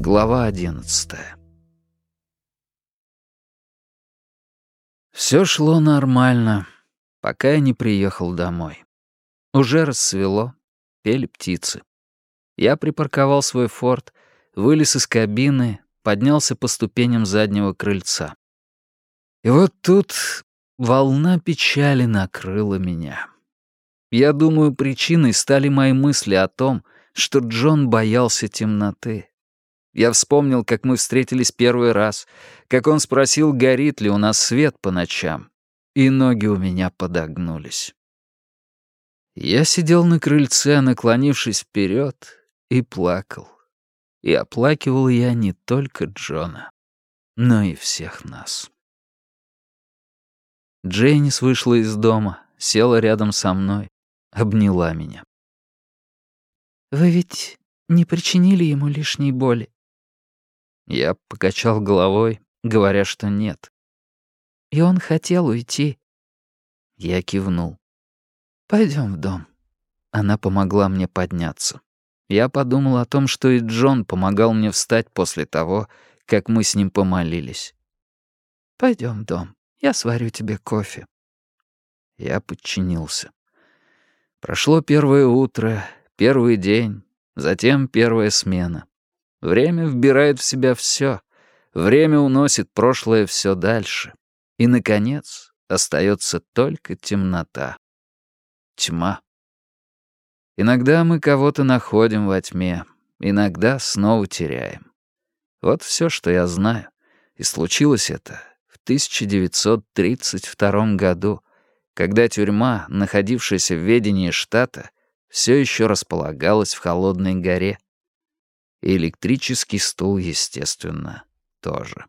Глава одиннадцатая. Все шло нормально, пока я не приехал домой. Уже рассвело, пели птицы. Я припарковал свой форт, вылез из кабины, поднялся по ступеням заднего крыльца. И вот тут волна печали накрыла меня. Я думаю, причиной стали мои мысли о том, что Джон боялся темноты. Я вспомнил, как мы встретились первый раз, как он спросил, горит ли у нас свет по ночам, и ноги у меня подогнулись. Я сидел на крыльце, наклонившись вперед, и плакал. И оплакивал я не только Джона, но и всех нас. Джейнис вышла из дома, села рядом со мной, обняла меня. «Вы ведь не причинили ему лишней боли?» Я покачал головой, говоря, что нет. «И он хотел уйти?» Я кивнул. Пойдем в дом». Она помогла мне подняться. Я подумал о том, что и Джон помогал мне встать после того, как мы с ним помолились. Пойдем в дом, я сварю тебе кофе». Я подчинился. Прошло первое утро, первый день, затем первая смена. Время вбирает в себя все. Время уносит прошлое все дальше. И, наконец, остается только темнота. Тьма. Иногда мы кого-то находим во тьме, иногда снова теряем. Вот все, что я знаю. И случилось это в 1932 году, когда тюрьма, находившаяся в ведении штата, все еще располагалась в Холодной горе. И электрический стул, естественно, тоже.